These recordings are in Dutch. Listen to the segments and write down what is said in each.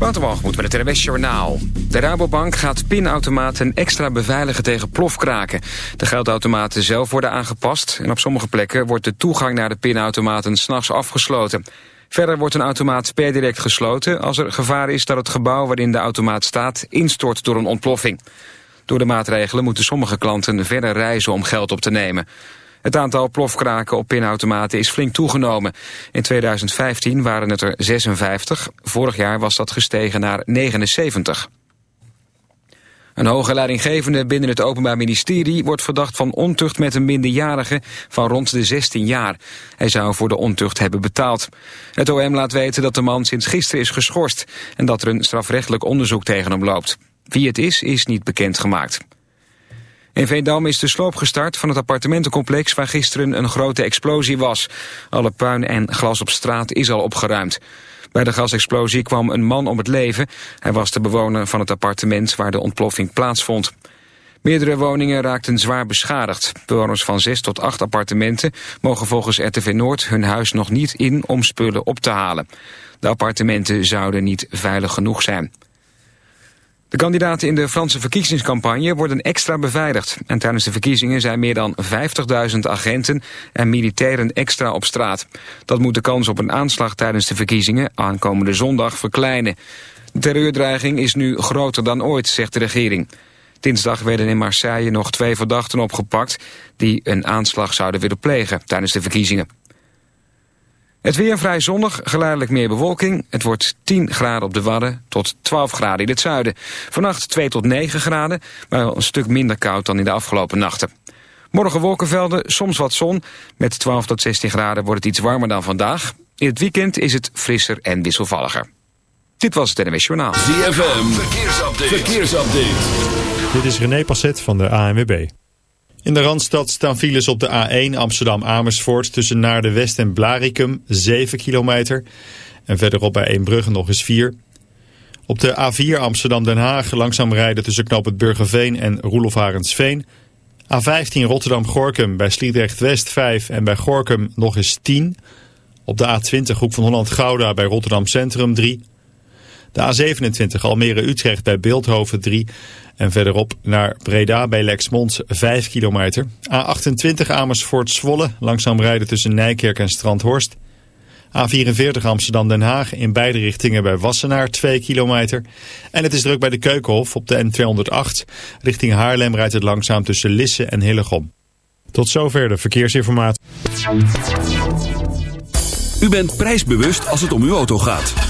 Waterwalgemoed met het NWS Journaal. De Rabobank gaat pinautomaten extra beveiligen tegen plofkraken. De geldautomaten zelf worden aangepast... en op sommige plekken wordt de toegang naar de pinautomaten s'nachts afgesloten. Verder wordt een automaat per direct gesloten... als er gevaar is dat het gebouw waarin de automaat staat... instort door een ontploffing. Door de maatregelen moeten sommige klanten verder reizen om geld op te nemen. Het aantal plofkraken op pinautomaten is flink toegenomen. In 2015 waren het er 56, vorig jaar was dat gestegen naar 79. Een hoge leidinggevende binnen het Openbaar Ministerie wordt verdacht van ontucht met een minderjarige van rond de 16 jaar. Hij zou voor de ontucht hebben betaald. Het OM laat weten dat de man sinds gisteren is geschorst en dat er een strafrechtelijk onderzoek tegen hem loopt. Wie het is, is niet bekendgemaakt. In Veendam is de sloop gestart van het appartementencomplex waar gisteren een grote explosie was. Alle puin en glas op straat is al opgeruimd. Bij de gasexplosie kwam een man om het leven. Hij was de bewoner van het appartement waar de ontploffing plaatsvond. Meerdere woningen raakten zwaar beschadigd. Bewoners van zes tot acht appartementen mogen volgens RTV Noord hun huis nog niet in om spullen op te halen. De appartementen zouden niet veilig genoeg zijn. De kandidaten in de Franse verkiezingscampagne worden extra beveiligd. En tijdens de verkiezingen zijn meer dan 50.000 agenten en militairen extra op straat. Dat moet de kans op een aanslag tijdens de verkiezingen aankomende zondag verkleinen. De terreurdreiging is nu groter dan ooit, zegt de regering. Dinsdag werden in Marseille nog twee verdachten opgepakt... die een aanslag zouden willen plegen tijdens de verkiezingen. Het weer vrij zonnig, geleidelijk meer bewolking. Het wordt 10 graden op de Wadden tot 12 graden in het zuiden. Vannacht 2 tot 9 graden, maar een stuk minder koud dan in de afgelopen nachten. Morgen wolkenvelden, soms wat zon. Met 12 tot 16 graden wordt het iets warmer dan vandaag. In het weekend is het frisser en wisselvalliger. Dit was het NWS Journaal. ZFM, verkeersupdate. verkeersupdate. Dit is René Passet van de ANWB. In de Randstad staan files op de A1 Amsterdam-Amersfoort tussen Naarden West en Blarikum 7 kilometer. En verderop bij Eembrugge nog eens 4. Op de A4 Amsterdam-Den Haag langzaam rijden tussen Knoop het Burgerveen en Roelof Arendsveen. A15 Rotterdam-Gorkum bij Sliedrecht-West 5 en bij Gorkum nog eens 10. Op de A20 Hoek van Holland-Gouda bij Rotterdam Centrum 3. De A27 Almere-Utrecht bij Beeldhoven 3. En verderop naar Breda bij Lexmond 5 kilometer. A28 Amersfoort-Zwolle, langzaam rijden tussen Nijkerk en Strandhorst. A44 Amsterdam-Den Haag in beide richtingen bij Wassenaar 2 kilometer. En het is druk bij de Keukenhof op de N208. Richting Haarlem rijdt het langzaam tussen Lisse en Hillegom. Tot zover de verkeersinformatie. U bent prijsbewust als het om uw auto gaat.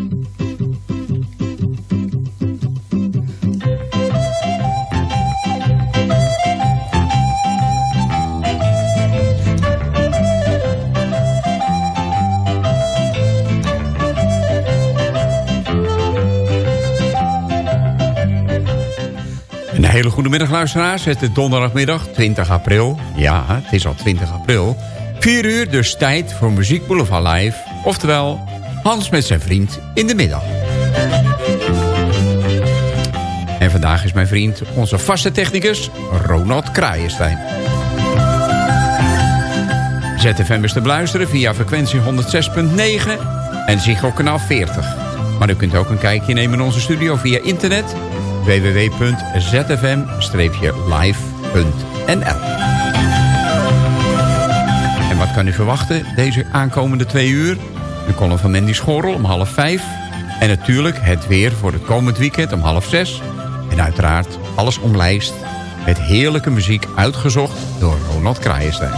Een hele goede middag luisteraars. Het is donderdagmiddag 20 april. Ja, het is al 20 april. 4 uur, dus tijd voor Muziek Boulevard Live. Oftewel, Hans met zijn vriend in de middag. En vandaag is mijn vriend onze vaste technicus Ronald Kraaienstein. ZFM is te beluisteren via frequentie 106.9 en Ziggo kanaal 40. Maar u kunt ook een kijkje nemen in onze studio via internet www.zfm-live.nl En wat kan u verwachten deze aankomende twee uur? De column van Mandy Schorrel om half vijf. En natuurlijk het weer voor het komend weekend om half zes. En uiteraard alles omlijst met heerlijke muziek uitgezocht door Ronald Kraaienstein.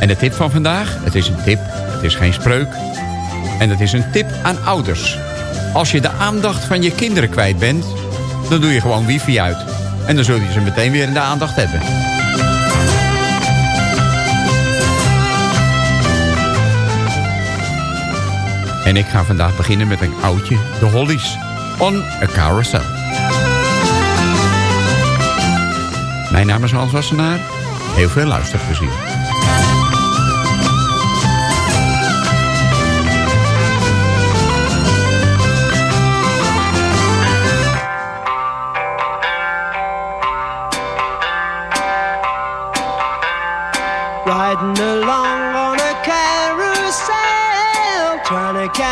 En de tip van vandaag, het is een tip, het is geen spreuk. En het is een tip aan ouders. Als je de aandacht van je kinderen kwijt bent, dan doe je gewoon wifi uit. En dan zul je ze meteen weer in de aandacht hebben. En ik ga vandaag beginnen met een oudje, de Hollies, on a carousel. Mijn naam is Hans Wassenaar. Heel veel luisterplezier.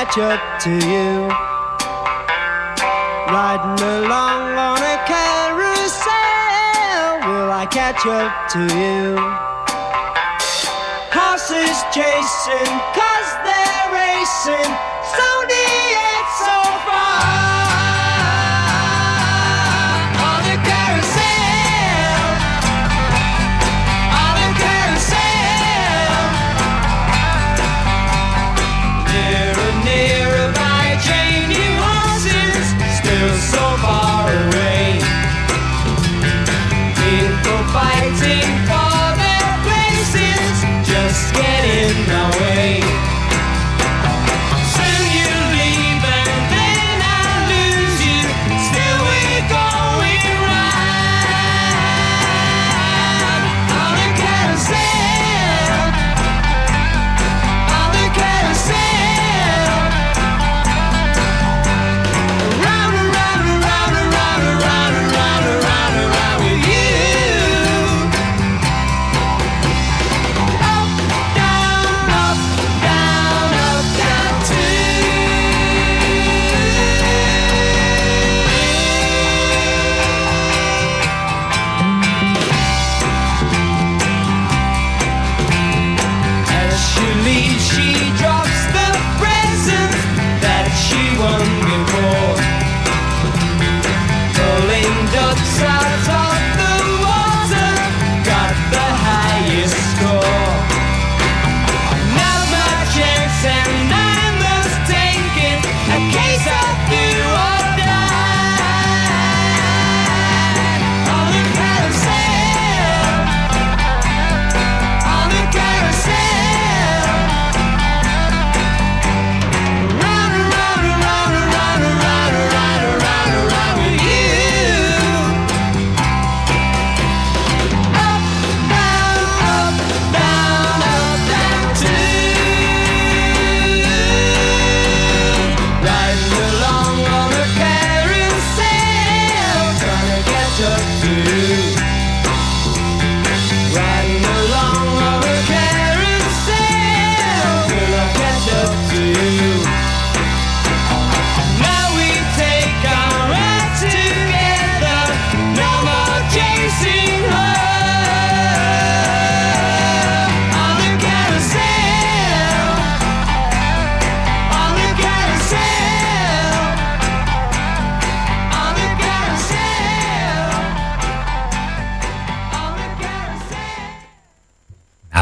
Catch up to you. Riding along on a carousel, will I catch up to you? Horses chasing, cause they're racing,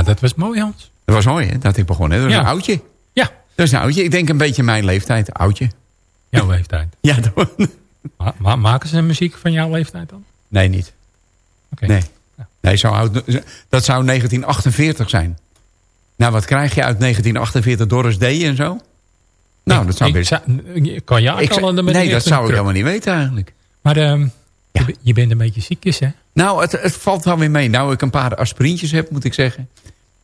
dat was mooi, Hans. Dat was mooi, hè, dat ik begon. Hè? Dat Ja. een oudje. Ja, Dat is een oudje. Ik denk een beetje mijn leeftijd. Oudje. jouw leeftijd. Ja, dat- Ma- ma- maken ze muziek van jouw leeftijd dan? nee, niet. Oké. Nee. nee zo oud, dat zou 1948 zijn. Nou, wat krijg je uit 1948? Doris Day en zo? Nou, dat zou best... kan je Ik zou- aankallen met nee, dat zou ik helemaal niet weten eigenlijk. Maar ehm, Ja. je, be- je bent een beetje ziekjes, hè? Nou, het, het valt wel weer mee. Nou, ik een paar aspirintjes heb, moet ik zeggen.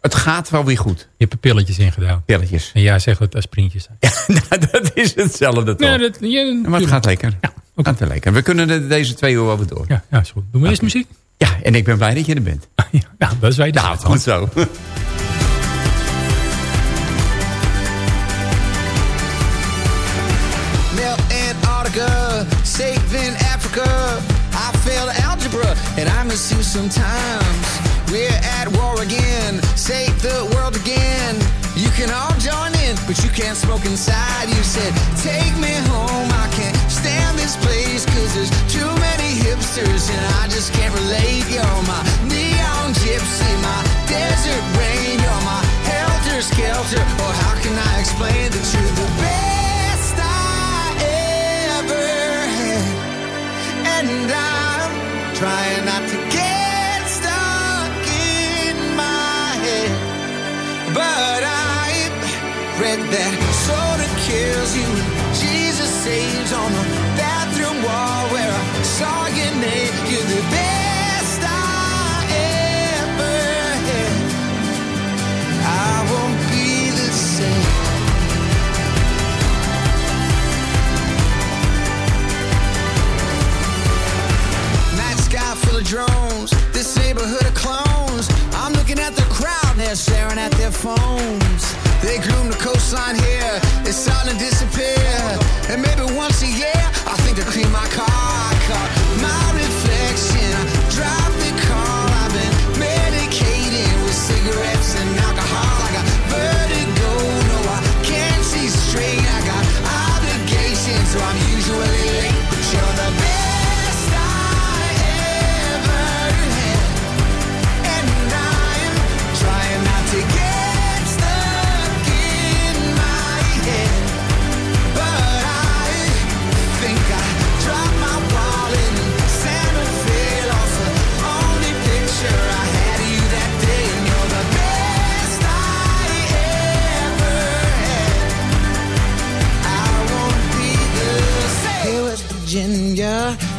Het gaat wel weer goed. Je hebt er pilletjes ingedaan. Pilletjes. En jij zegt dat het aspirintjes zijn. nou, dat is hetzelfde toch? Nee, dat, je, maar het gaat lekker. Ja, oké. Gaat wel lekker. We kunnen de- deze twee uur wel weer door. Ja, ja, is goed. Doen we eerst muziek? Ja, en ik ben blij dat je er bent. ja, nou, dat is wij Nou, goed zo. Saving Africa. I failed algebra and I miss you sometimes. We're at war again, save the world again. You can all join in, but you can't smoke inside. You said, Take me home, I can't stand this place, cause there's too many hipsters, and I just can't relate. You're my on the bathroom wall where I saw name. You're the best I ever had. I won't be the same. Night sky full of drones, this neighborhood of clones. I'm looking at the crowd, they're staring at their phones. They groom the coastline here, it's starting to disappear. And maybe once a year,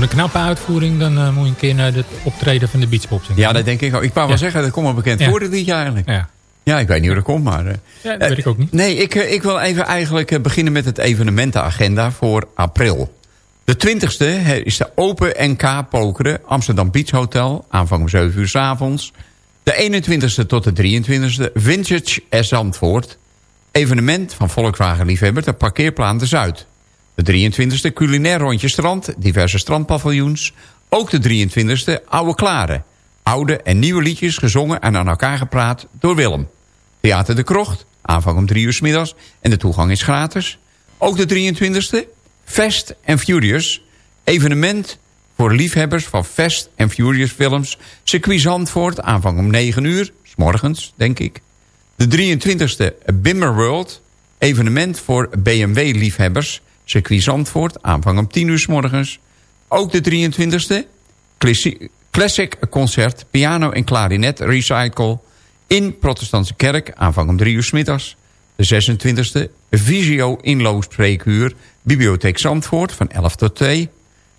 Voor een knappe uitvoering dan eh, moet je een keer naar het optreden van de Beach Boys. Ja, dat denk ik ook. Ik wou wel Ja. zeggen, dat komt me bekend voor dit liedje eigenlijk. Ja, Ja, ik weet niet hoe dat komt, maar... eh, ja dat weet ik ook niet. Nee, ik, eh, ik wil even eigenlijk eh, beginnen met het evenementenagenda voor april. De 20e is de Open NK Pokeren Amsterdam Beach Hotel. Aanvang om 7 uur s avonds. De 21e tot de 23e Vintage S Zandvoort. Evenement van Volkswagen Liefhebber de parkeerplaan de Zuid. De 23e culinair rondje strand, diverse strandpaviljoens. Ook de 23e Oude Klare. Oude en nieuwe liedjes gezongen en aan elkaar gepraat door Willem. Theater de Krocht, aanvang om 3 uur middags en de toegang is gratis. Ook de 23e Fast and Furious. Evenement voor liefhebbers van Fast and Furious films. Circuit Zandvoort, aanvang om 9 uur, s morgens denk ik. De 23e Bimmer World. Evenement voor BMW-liefhebbers. Circuit Zandvoort, aanvang om 10 uur s morgens. Ook de 23e Classi- Classic Concert, piano en klarinet, recycle. In Protestantse Kerk, aanvang om 3 uur 's middags. De 26e Visio inloopspreekuur, Bibliotheek Zandvoort van 11 tot 2.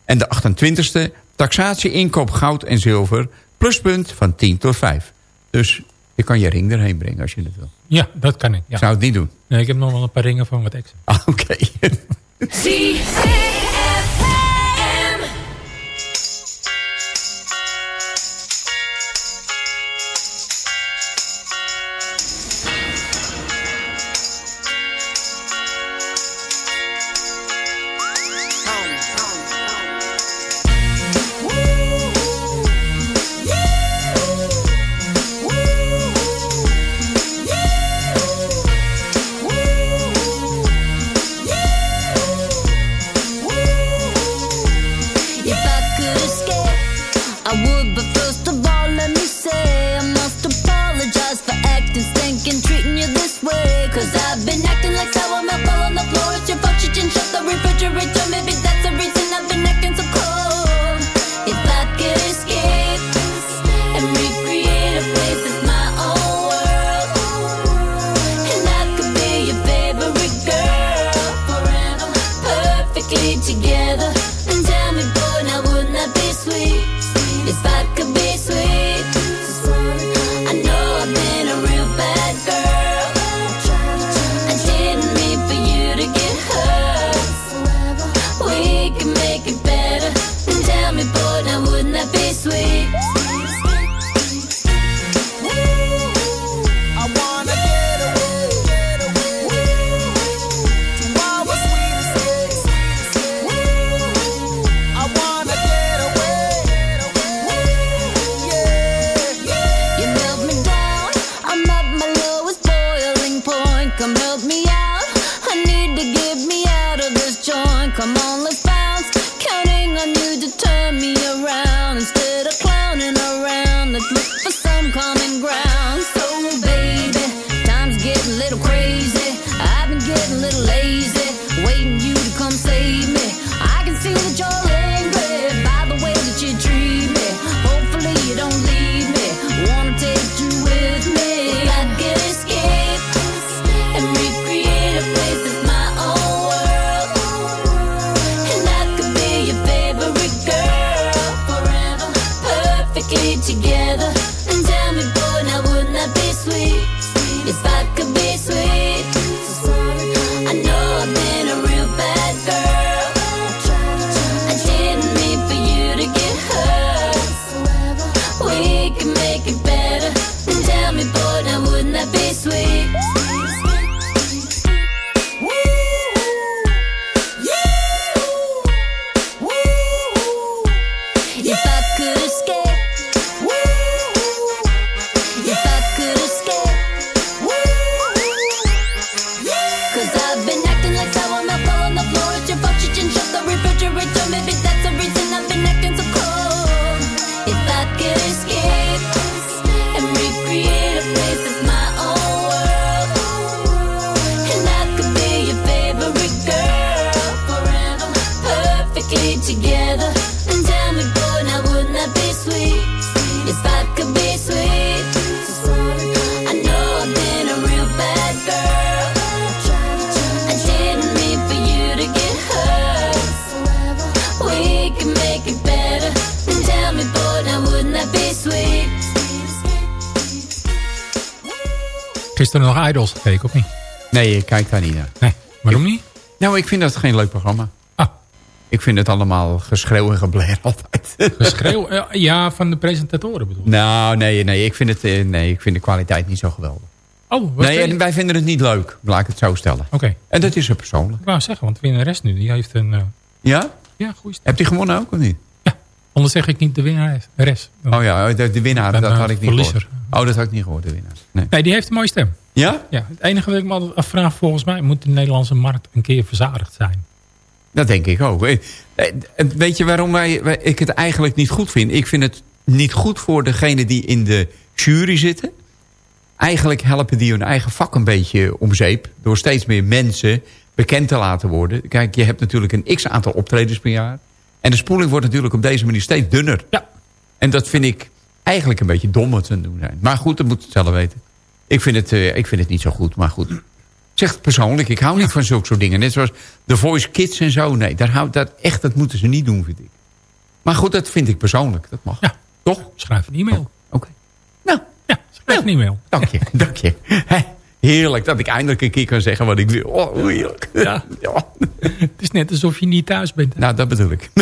En de 28e taxatie inkoop goud en zilver, pluspunt van 10 tot 5. Dus je kan je ring erheen brengen als je dat wil. Ja, dat kan ik. Ja. Ik zou het niet doen. Nee, ik heb nog wel een paar ringen van wat extra. Ah, Oké. C A M. together. And tell me, boy, now wouldn't that be sweet? If I could Gisteren nog Idols gekeken, of niet? Nee, ik kijk daar niet naar. Nee, waarom niet? Nou, ik vind dat geen leuk programma. Ah. Ik vind het allemaal geschreeuw en gebler altijd. Geschreeuw? Ja, van de presentatoren bedoel ik. nou, nee, nee, ik vind, het, eh, nee, ik vind de kwaliteit niet zo geweldig. Oh, Nee, en wij vinden het niet leuk, laat ik het zo stellen. Oké, En dat is er persoonlijk. ik wou zeggen, want de winnares nu, die heeft een... eh, Ja? ja, goeie stem. Hebt hij gewonnen ook of niet? Anders zeg ik niet de winnares. Res. Oh ja, de, de winnaar, dat had ik niet verliezer. gehoord. Oh, dat had ik niet gehoord, de winnaar. Nee. Nee, die heeft een mooie stem. Ja? Ja, het enige wat ik me altijd afvraag, volgens mij moet de Nederlandse markt een keer verzadigd zijn. Dat denk ik ook. Eh, eh, Weet je waarom wij, wij- ik het eigenlijk niet goed vind? Ik vind het niet goed voor degenen die in de jury zitten. Eigenlijk helpen die hun eigen vak een beetje om zeep... door steeds meer mensen bekend te laten worden. Kijk, je hebt natuurlijk een x-aantal optredens per jaar. En de spoeling wordt natuurlijk op deze manier steeds dunner. Ja. En dat vind ik eigenlijk een beetje dom wat ze doen zijn. Maar goed, dat moet het zelf weten. Ik vind het, eh, ik vind het niet zo goed, maar goed. Ik zeg het persoonlijk, ik hou niet van zulke soort dingen. Net zoals The Voice Kids en zo. Nee, daar hou, dat, echt, dat moeten ze niet doen, vind ik. Maar goed, dat vind ik persoonlijk. Dat mag. Ja. Toch? Schrijf een e-mail. Oké. Nou, Ja, schrijf een e-mail. dank je. dank je. Heerlijk dat ik eindelijk een keer kan zeggen wat ik wil. Oh, heerlijk. Ja. Ja. Het is net alsof je niet thuis bent. Nou, dat bedoel ik.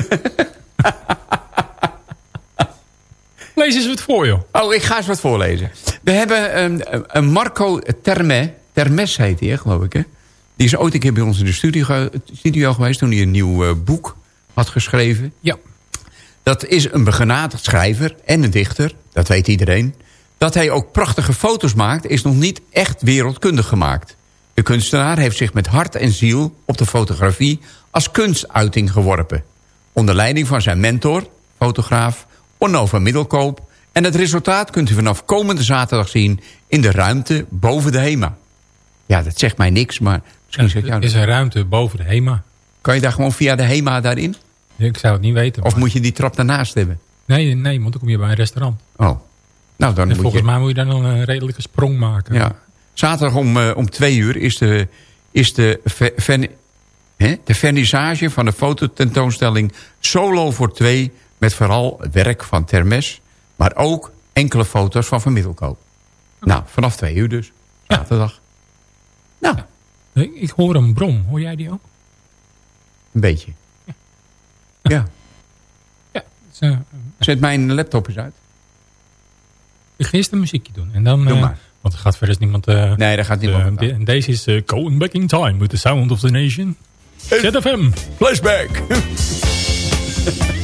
Lees eens wat voor, joh. Oh, ik ga eens wat voorlezen. We hebben een, een Marco Terme, Termes heet hij, geloof ik. Hè? Die is ooit een keer bij ons in de studio, studio geweest... toen hij een nieuw eh, boek had geschreven. Ja. Dat is een begenadigd schrijver en een dichter. Dat weet iedereen. Dat hij ook prachtige foto's maakt... is nog niet echt wereldkundig gemaakt. De kunstenaar heeft zich met hart en ziel... op de fotografie als kunstuiting geworpen. Onder leiding van zijn mentor, fotograaf Onno van Middelkoop... en het resultaat kunt u vanaf komende zaterdag zien... in de ruimte boven de HEMA. Ja, dat zegt mij niks, maar misschien zegt jou Er is een ruimte boven de HEMA. Kan je daar gewoon via de HEMA daarin? Ik zou het niet weten. Of maar- moet je die trap daarnaast hebben? Nee, nee, want dan kom je bij een restaurant. Oh. Nou, dan En moet volgens je... mij moet je dan een redelijke sprong maken. Ja. Zaterdag om, eh, om twee uur is de, is de, ver- hè, de vernissage van de fototentoonstelling Solo voor twee... met vooral het werk van Termes, maar ook enkele foto's van Van Middelkoop. Nou, vanaf twee uur dus. Zaterdag. Nou, Ik, ik hoor een brom. Hoor jij die ook? een beetje. Ja. Ja. Dus, eh, Zet mijn laptop eens uit. Ik ga eerst een muziekje doen. En dan, Doe eh, maar. Want er gaat verder niemand... eh, Nee, daar gaat niemand eh, En deze is eh, Going Back in Time with the Sound of the Nation. ZFM. Flashback.